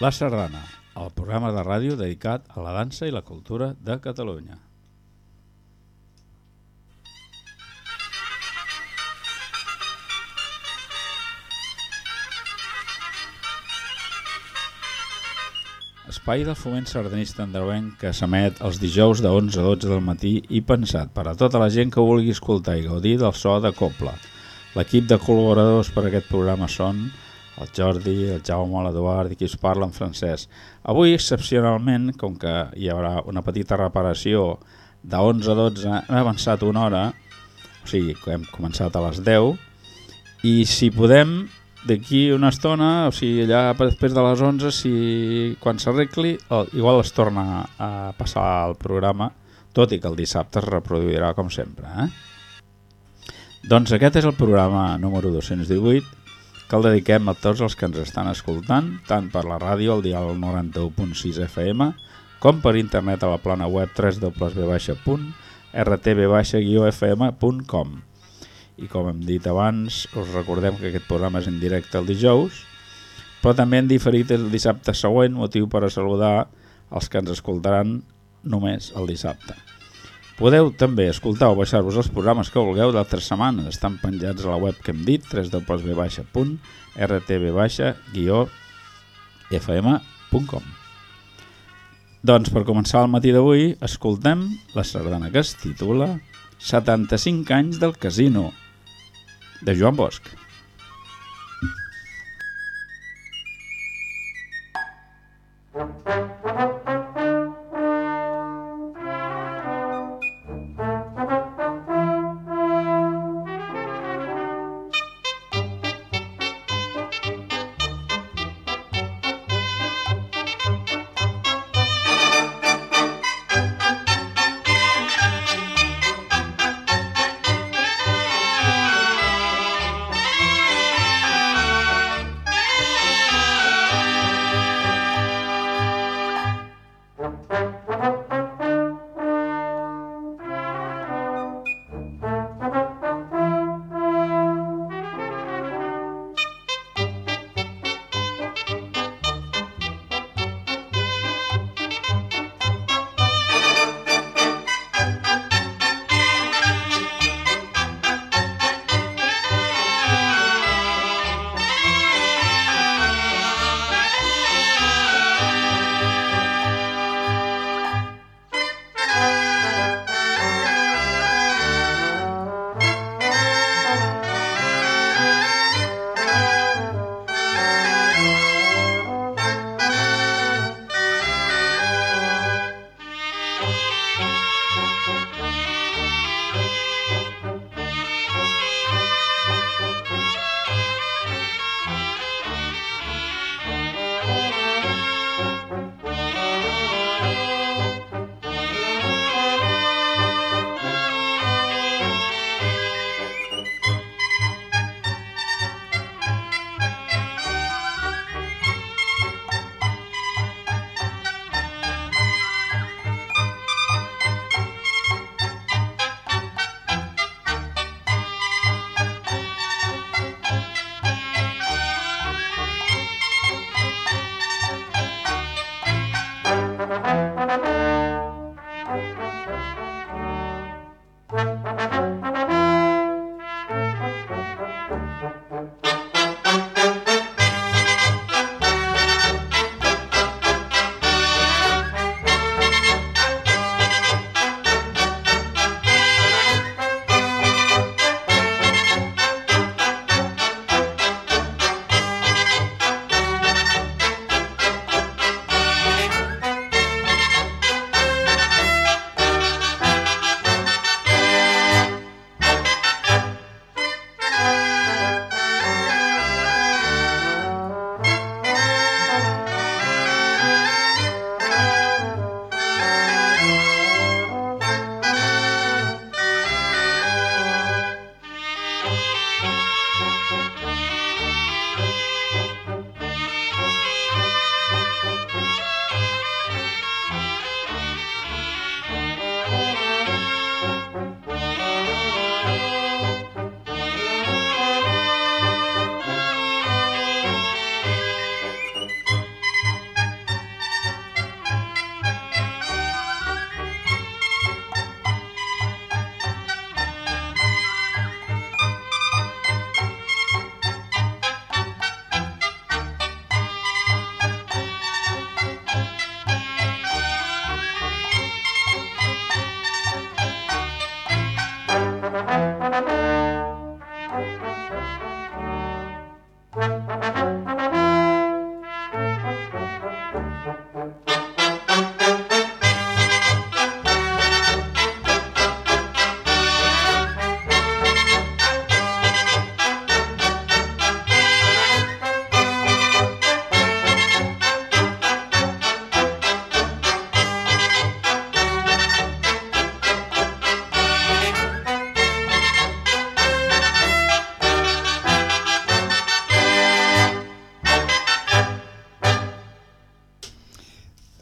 La Sardana, el programa de ràdio dedicat a la dansa i la cultura de Catalunya. Espai del foment sardanista andreuenc que s'emet els dijous de 11 a 12 del matí i pensat per a tota la gent que vulgui escoltar i gaudir del so de Copla. L'equip de col·laboradors per a aquest programa són el Jordi, el Jaume, l'Eduard i qui us parla en francès. Avui, excepcionalment, com que hi haurà una petita reparació de 11 a 12, hem avançat una hora, o sigui, hem començat a les 10, i si podem, d'aquí una estona, o sigui, allà després de les 11, si quan s'arregli, igual es torna a passar el programa, tot i que el dissabte es reproduirà com sempre. Eh? Doncs aquest és el programa número 218, que el dediquem a tots els que ens estan escoltant, tant per la ràdio al dial 91.6 FM, com per internet a la plana web www.rtb-fm.com. I com hem dit abans, us recordem que aquest programa és en directe el dijous, però també en diferit el dissabte següent, motiu per a saludar els que ens escoltaran només el dissabte. Podeu també escoltar o baixar-vos els programes que vulgueu d'altres setmanes. Estan penjats a la web que hem dit, www.rtb-fm.com Doncs per començar el matí d'avui, escoltem la sardana que es titula 75 anys del casino, de Joan Bosch.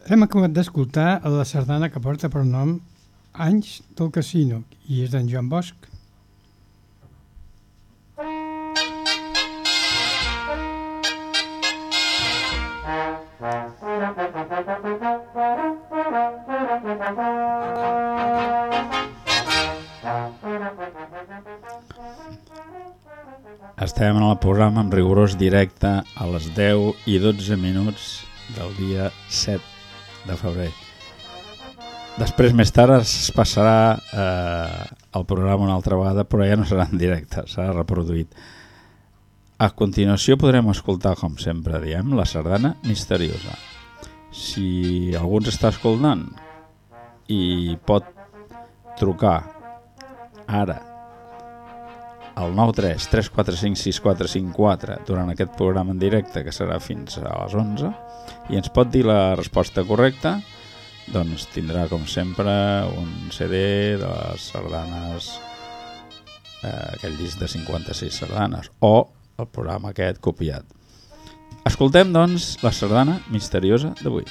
Hem acabat d'escoltar la sardana que porta per nom Anys del Casino i és d'en Joan Bosch. Estem en el programa amb rigorós directe a les 10 i 12 minuts del dia 7 de febrer. Després, més tard, es passarà eh, el programa una altra vegada, però ja no serà en directe, serà reproduït. A continuació podrem escoltar, com sempre diem, la sardana misteriosa. Si algú ens està escoltant i pot trucar ara al 93 345 6454 durant aquest programa en directe que serà fins a les 11 i ens pot dir la resposta correcta doncs tindrà com sempre un CD de les sardanes eh, aquell disc de 56 sardanes o el programa aquest copiat. Escoltem doncs la sardana misteriosa d'avui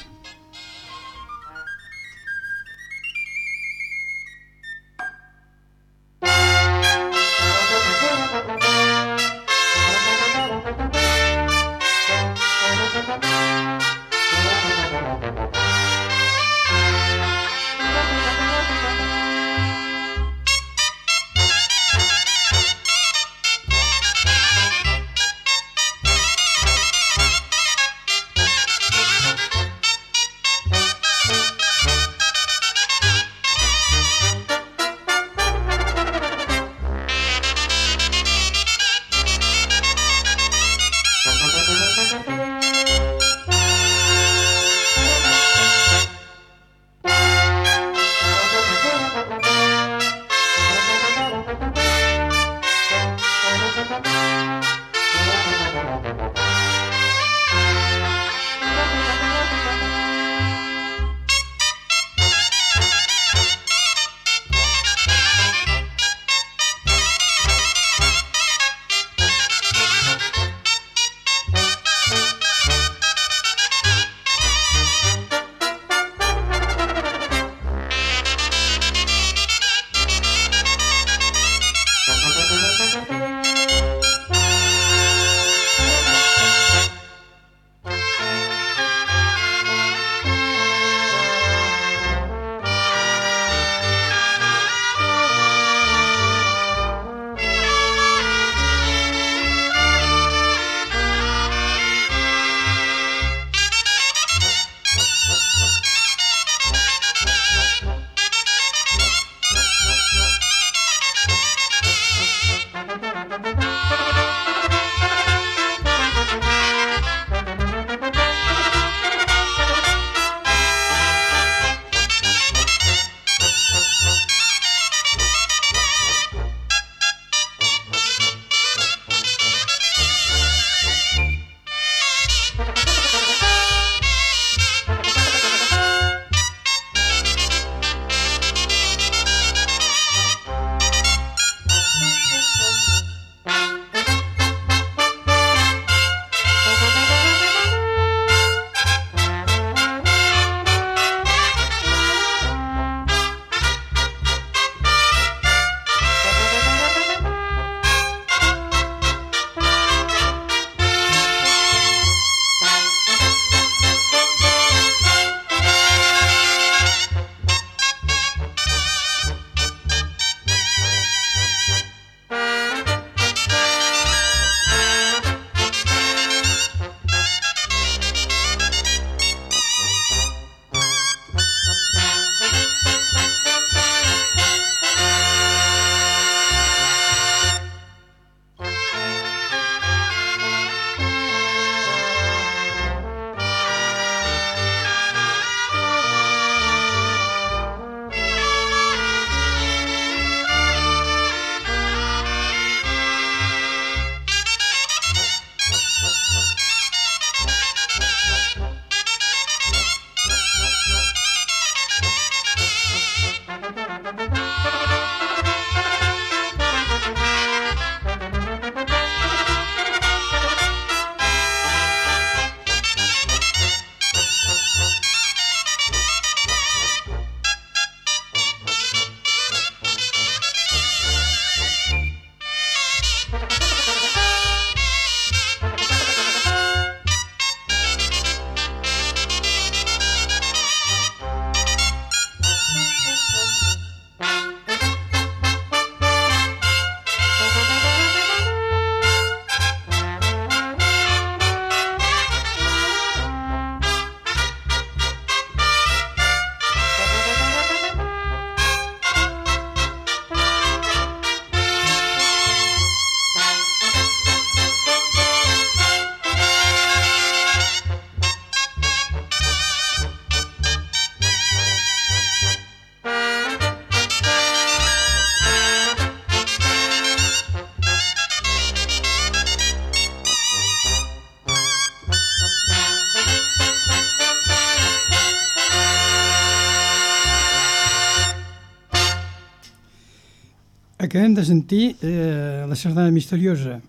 de sentir eh, la sardana misteriosa.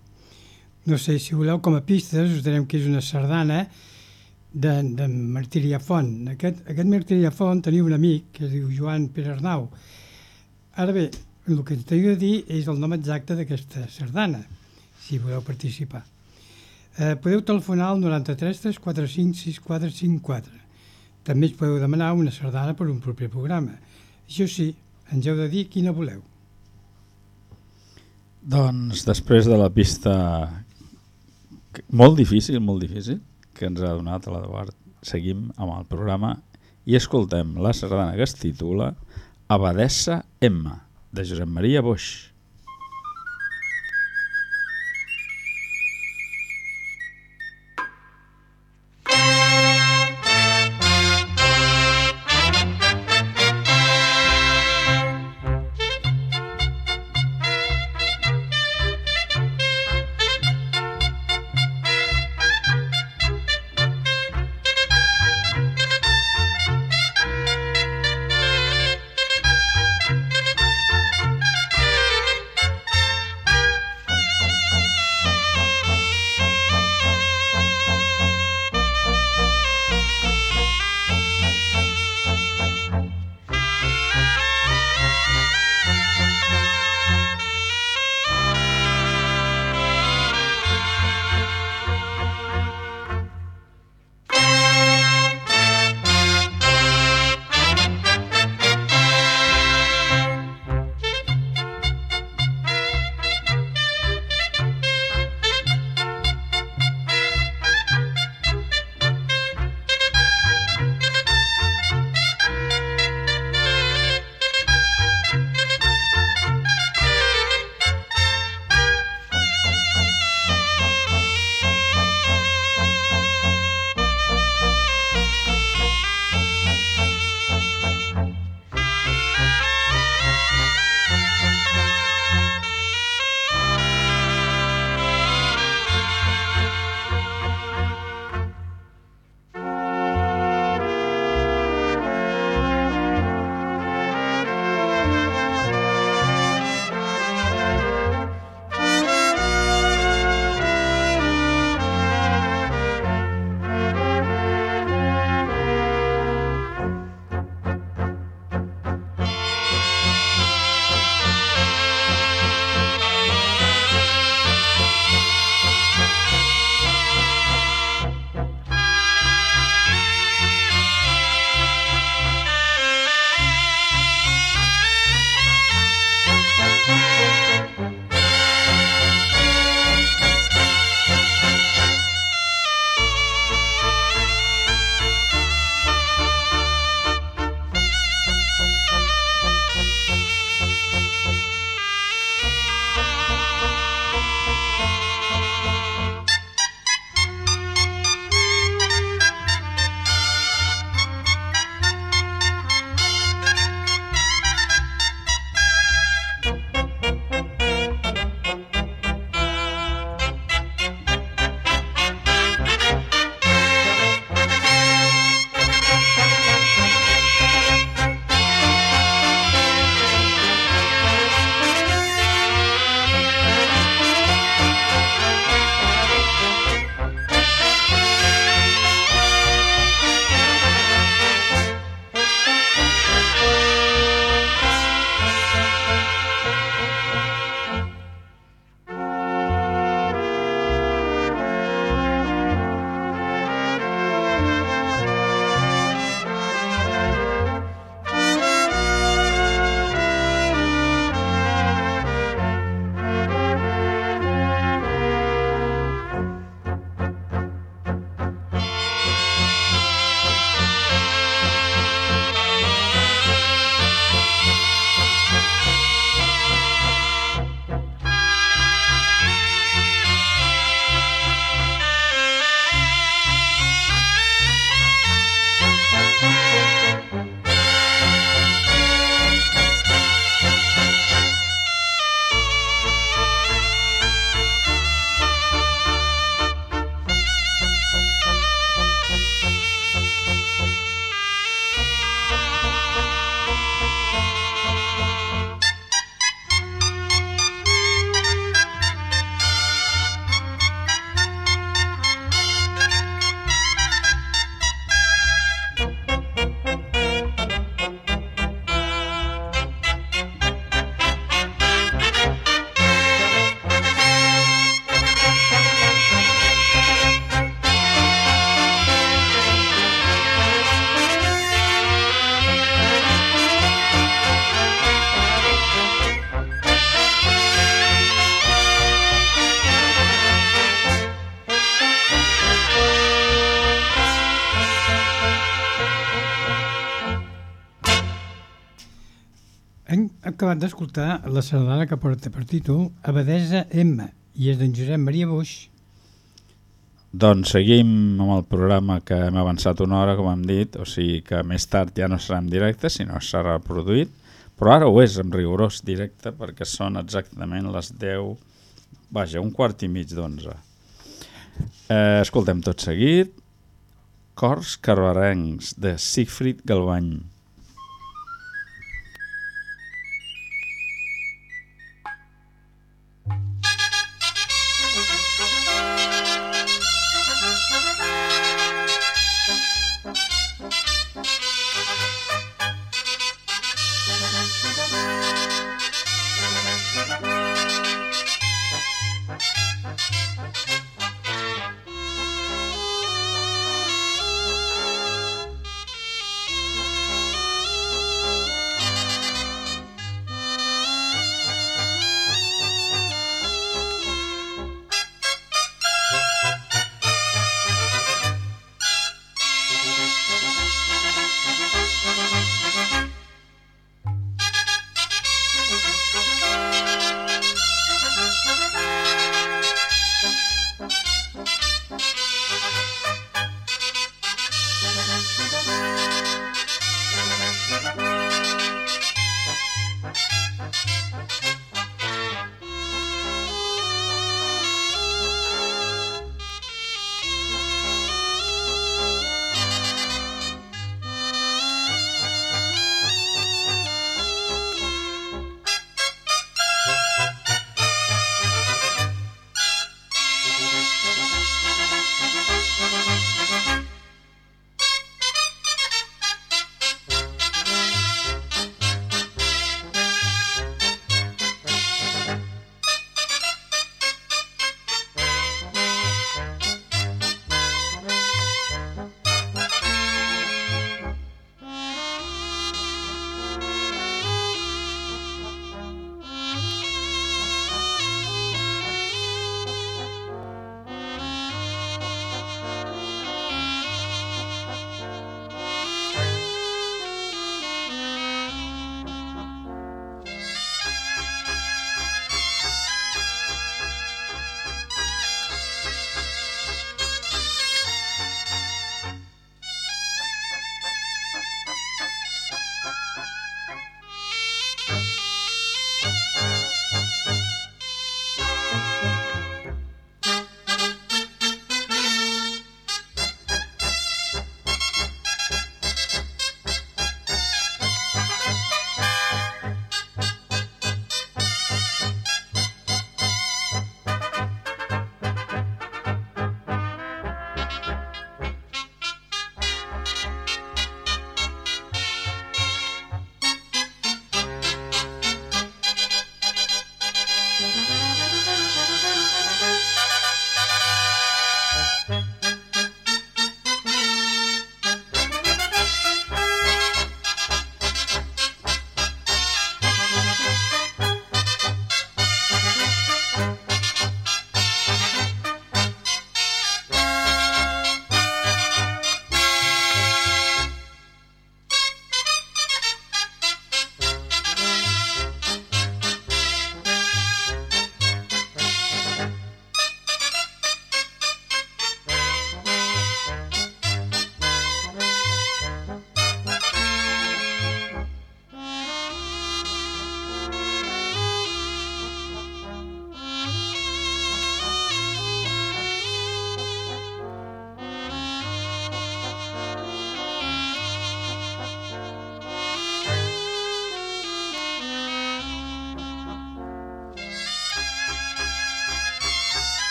No sé si voleu com a pistes, us direm que és una sardana de, de Martiri Font. Aquest, aquest Martiri Font tenia un amic que es diu Joan Pere Arnau. Ara bé, el que t'he de dir és el nom exacte d'aquesta sardana, si voleu participar. Eh, podeu telefonar al 93 345 6454. També us podeu demanar una sardana per un proper programa. Això sí, ens heu de dir quina voleu. Doncs després de la pista molt difícil, molt difícil, que ens ha donat l'Eduard, seguim amb el programa i escoltem la sardana que es titula Abadessa M, de Josep Maria Boix. Acabat d'escoltar la sardana que porta per títol Abadesa M i és d'en Josep Maria Boix. Doncs seguim amb el programa que hem avançat una hora, com hem dit, o sigui que més tard ja no serà en directe, sinó serà reproduït, però ara ho és en rigorós directe perquè són exactament les 10, vaja, un quart i mig d'onze. Eh, escoltem tot seguit, Cors Carbarencs, de Siegfried Galbany.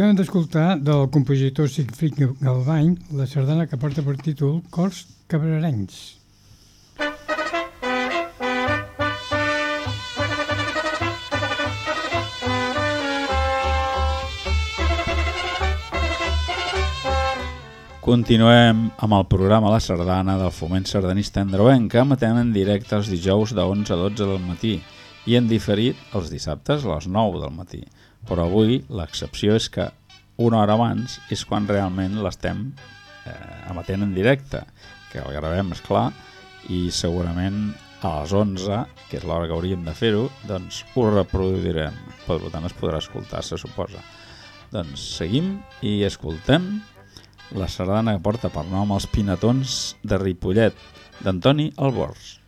Acabem d'escoltar del compositor Sigfrid Galvany la sardana que porta per títol Cors Cabrarencs. Continuem amb el programa La Sardana del Foment Sardanista Androvenc, que emetem en directe els dijous de 11 a 12 del matí i en diferit els dissabtes a les 9 del matí. Però avui l'excepció és que una hora abans és quan realment l'estem eh, emetent en directe, que el gravem, és clar, i segurament a les 11, que és l'hora que hauríem de fer-ho, doncs ho reproduirem. Per tant, es podrà escoltar, se suposa. Doncs seguim i escoltem la sardana que porta per nom els Pinatons de Ripollet, d'Antoni Albors.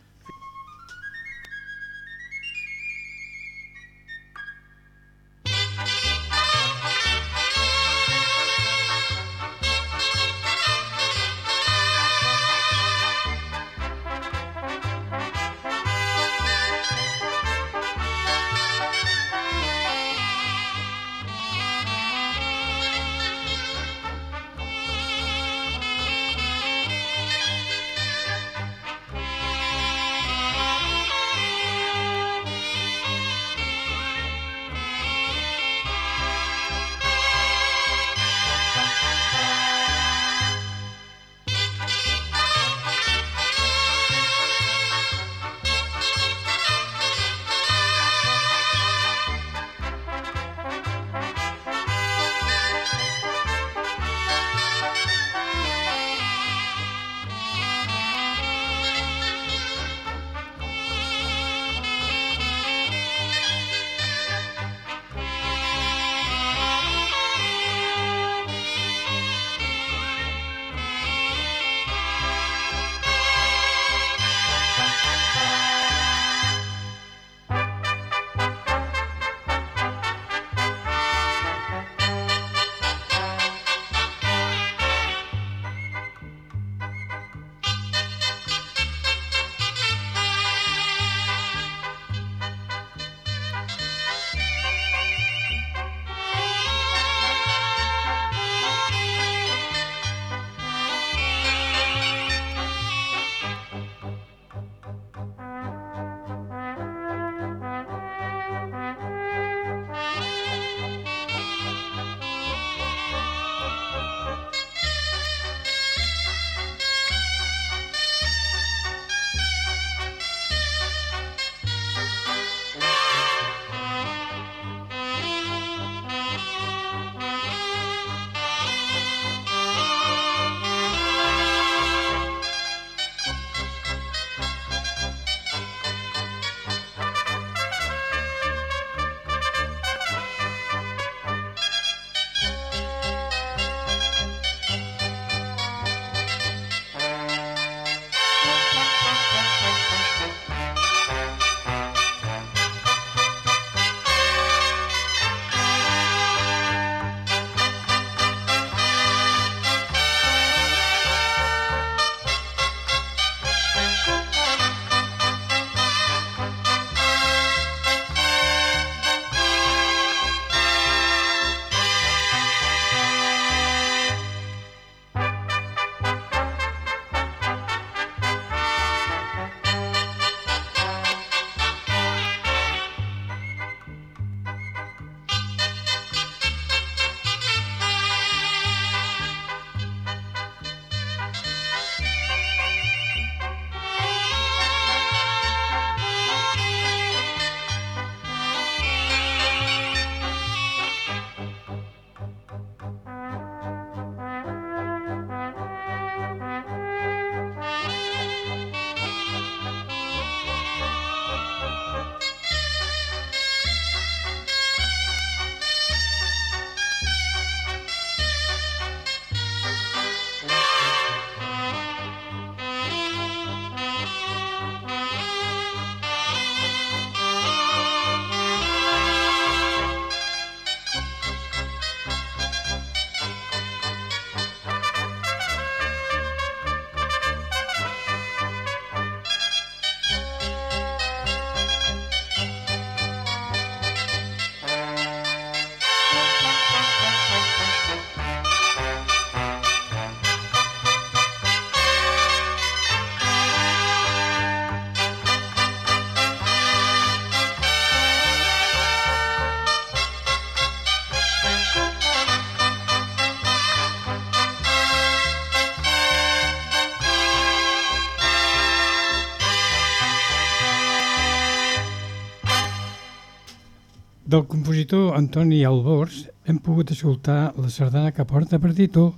Del compositor Antoni Albors hem pogut escoltar la sardana que porta per títol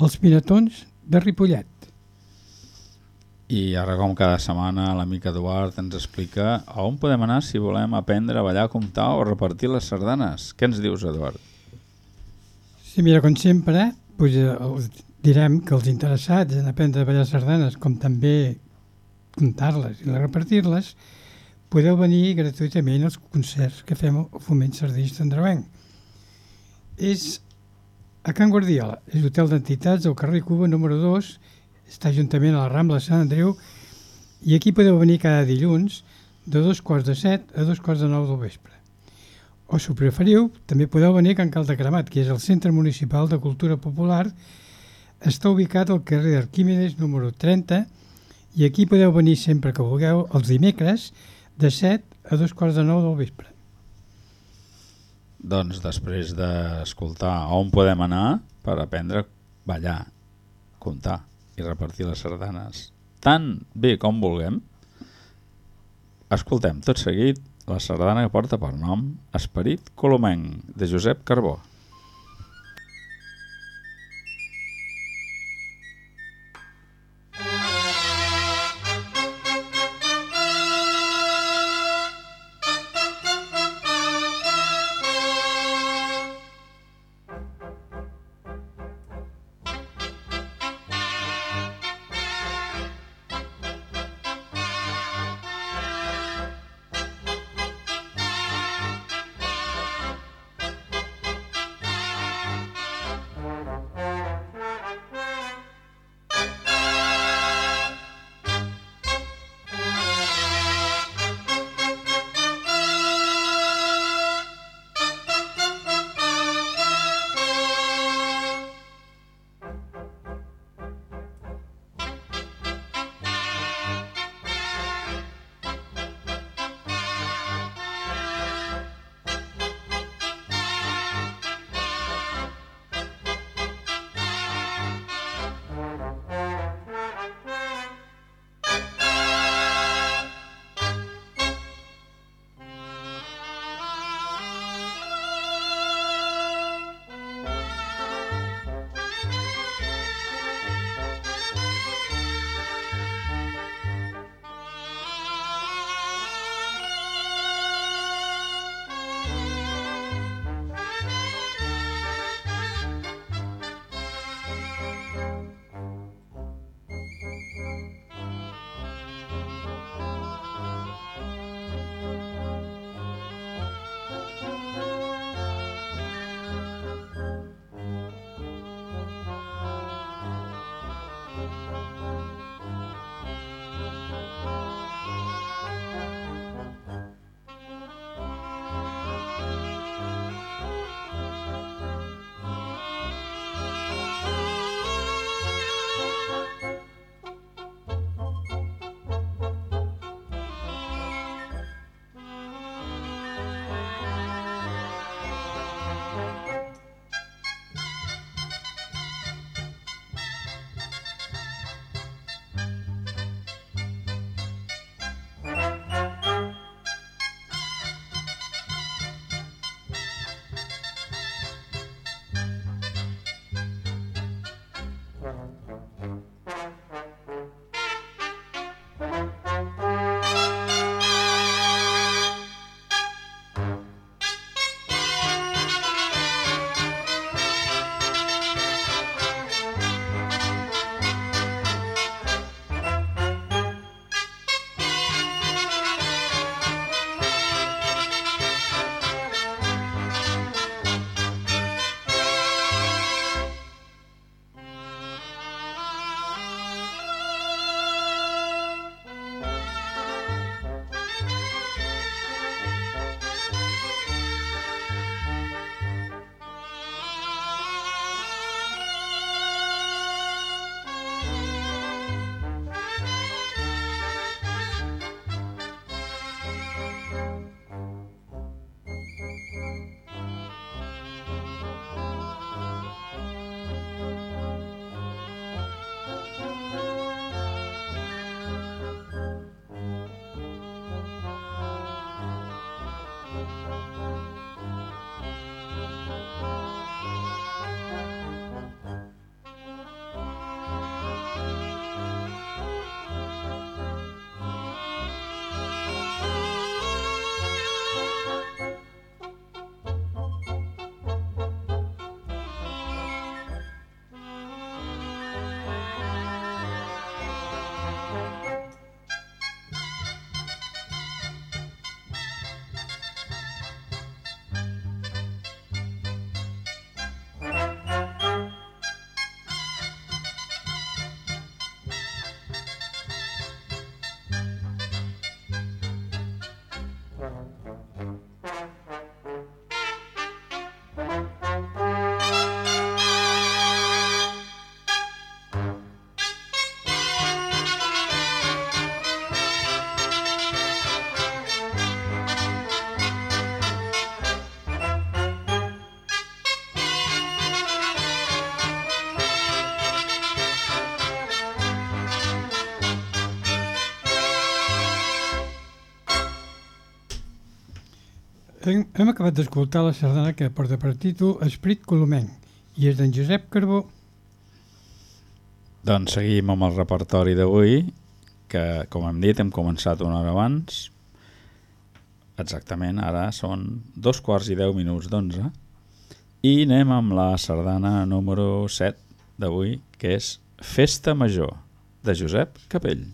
Els Pinatons de Ripollet. I ara, com cada setmana, l'amic Eduard ens explica a on podem anar si volem aprendre a ballar, comptar o repartir les sardanes. Què ens dius, Eduard? Sí, mira, com sempre, doncs, els direm que els interessats en aprendre a ballar sardanes, com també comptar-les i repartir-les, podeu venir gratuïtament als concerts que fem al Foment Sardinista Andreuenc. És a Can Guardiola, és l'hotel d'entitats del carrer Cuba número 2, està juntament a la Rambla de Sant Andreu i aquí podeu venir cada dilluns de dos quarts de set a dos quarts de nou del vespre. O si ho preferiu, també podeu venir a Can Cremat, que és el Centre Municipal de Cultura Popular. Està ubicat al carrer d'Arquímedes número 30 i aquí podeu venir sempre que vulgueu els dimecres de 7 a dos quarts de nou del vespre. Doncs després d'escoltar on podem anar per aprendre a ballar, comptar i repartir les sardanes tan bé com vulguem, escoltem tot seguit la sardana que porta per nom Esperit Colomenc, de Josep Carbó. Hem, hem acabat d'escoltar la sardana que porta per títol Esprit Colomenc i és d'en Josep Carbó. Doncs seguim amb el repertori d'avui, que, com hem dit, hem començat una hora abans. Exactament, ara són dos quarts i deu minuts d'onze. I anem amb la sardana número 7 d'avui, que és Festa Major, de Josep Capell.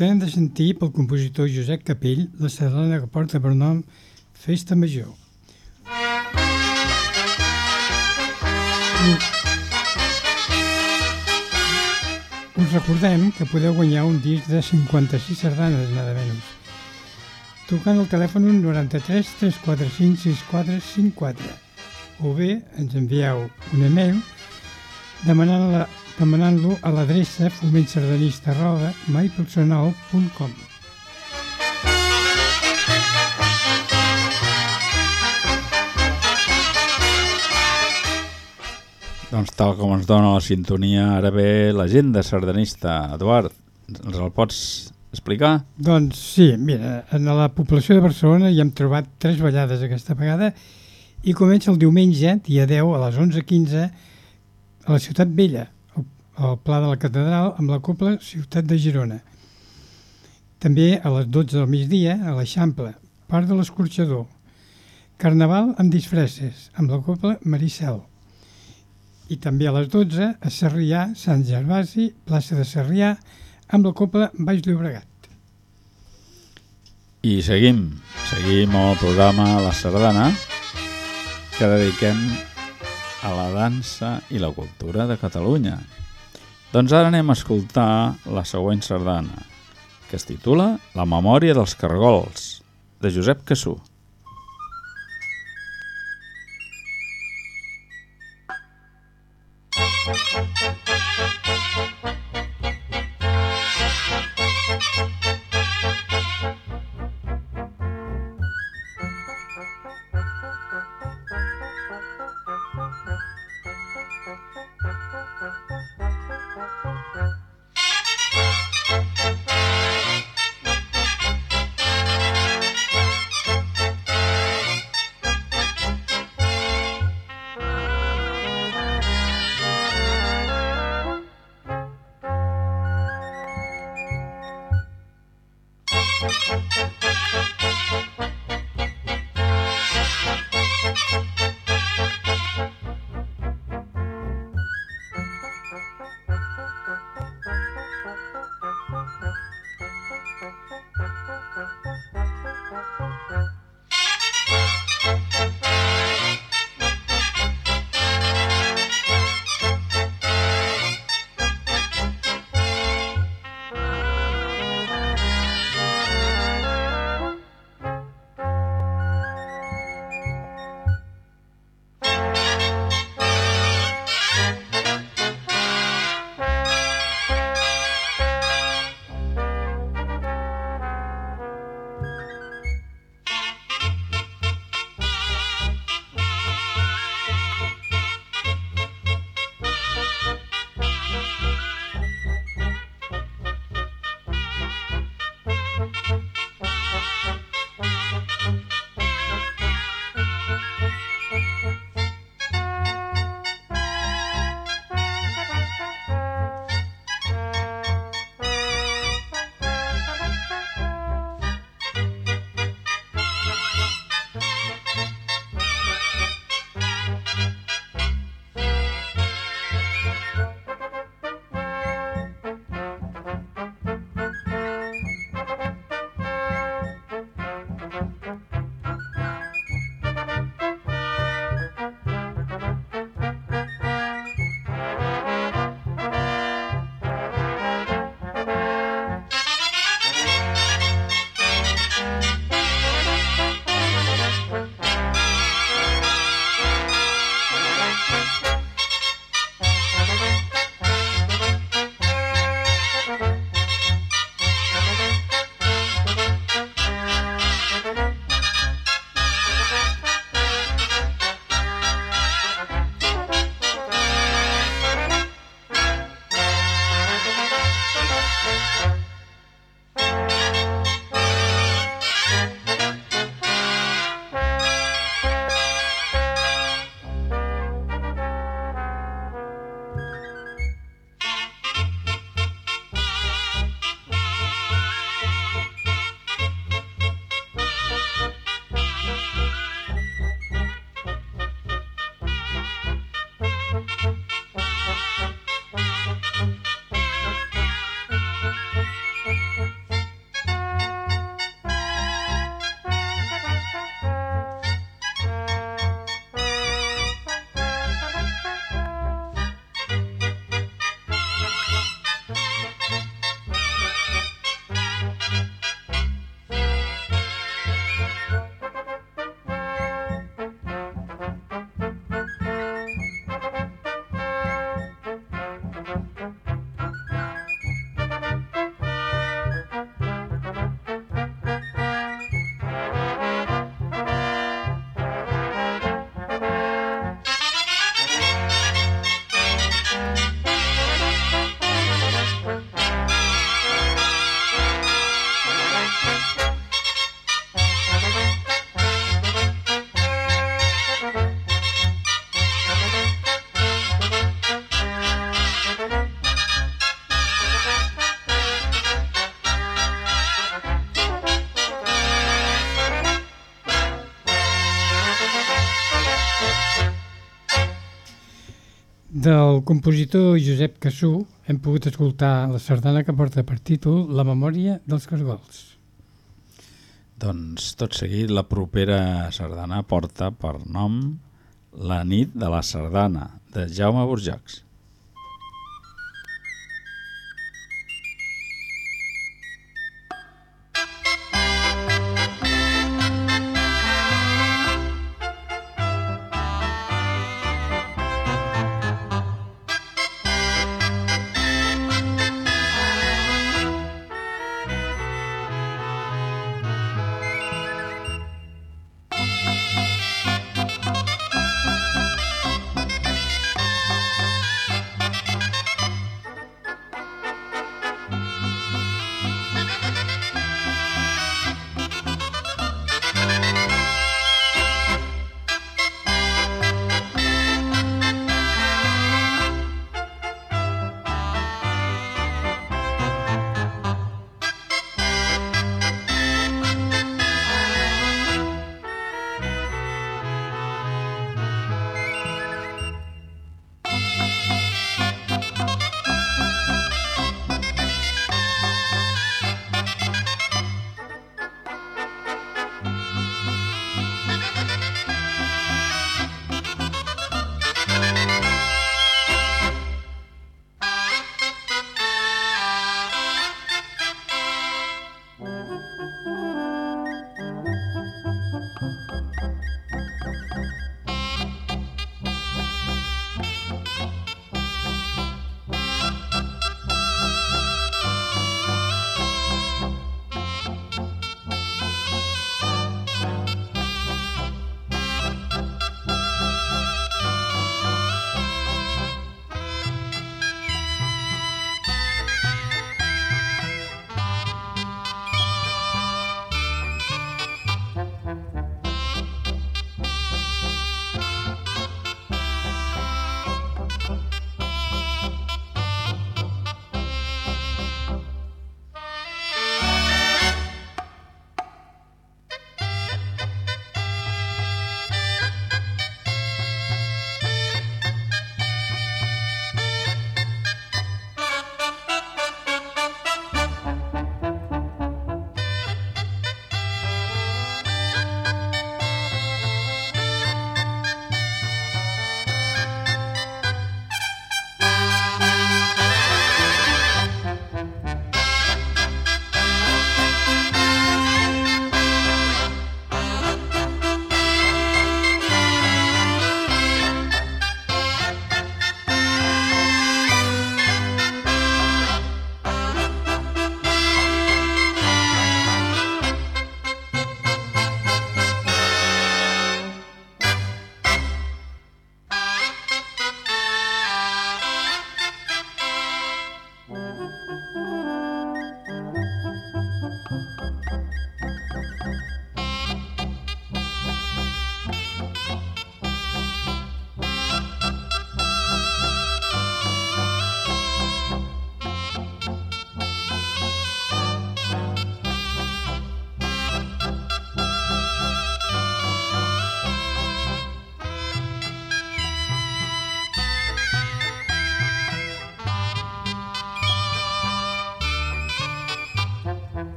Acabem de sentir pel compositor Josep Capell la sardana que porta per nom Festa Major. us recordem que podeu guanyar un disc de 56 sardanes, nada menys. Trucant al telèfon 93 345 6454 o bé ens envieu un e-mail demanant-lo demanant a l'adreça fomentsardanista arroba Doncs tal com ens dona la sintonia, ara ve l'agenda sardanista. Eduard, ens el pots explicar? Doncs sí, mira, en la població de Barcelona hi hem trobat tres ballades aquesta vegada i comença el diumenge, dia 10, a les 11.15, a la Ciutat Vella, al, Pla de la Catedral, amb la Copla Ciutat de Girona. També a les 12 del migdia, a l'Eixample, part de l'Escorxador. Carnaval amb disfresses, amb la Copla Maricel. I també a les 12, a Sarrià, Sant Gervasi, plaça de Sarrià, amb la Copla Baix Llobregat. I seguim, seguim el programa La Sardana, que dediquem a la dansa i la cultura de Catalunya. Doncs ara anem a escoltar la següent sardana, que es titula La memòria dels cargols, de Josep Cassú. Compositor Josep Cassú hem pogut escoltar la sardana que porta per títol La memòria dels cargols. Doncs tot seguit la propera sardana porta per nom La nit de la sardana, de Jaume Burjacs.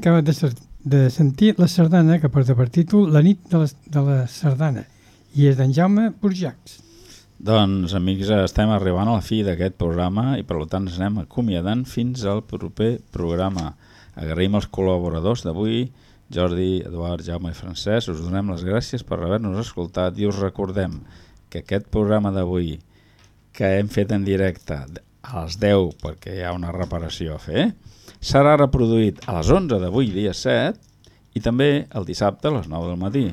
Acabat de, de sentir la sardana que porta per títol La nit de la, de la sardana i és d'en Jaume Burjacs. Doncs, amics, estem arribant a la fi d'aquest programa i per tant ens anem acomiadant fins al proper programa. Agraïm els col·laboradors d'avui, Jordi, Eduard, Jaume i Francesc. Us donem les gràcies per haver-nos escoltat i us recordem que aquest programa d'avui que hem fet en directe a les 10 perquè hi ha una reparació a fer, serà reproduït a les 11 d'avui, dia 7, i també el dissabte a les 9 del matí.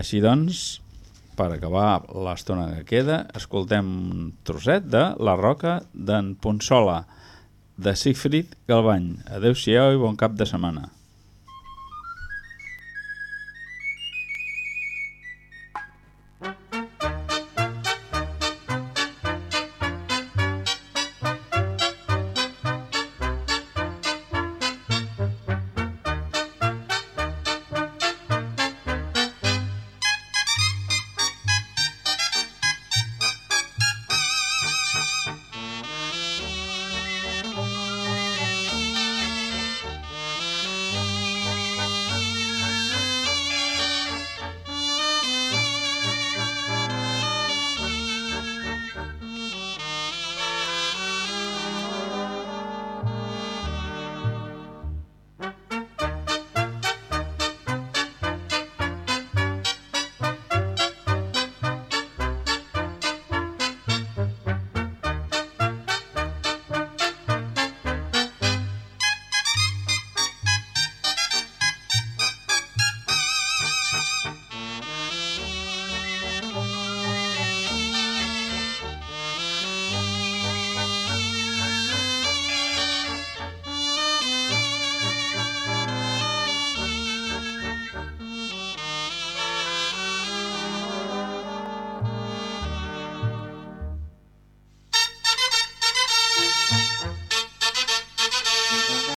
Així doncs, per acabar l'estona que queda, escoltem un trosset de La Roca d'en Ponsola, de Sigfrid Galbany. Adéu-siau i bon cap de setmana.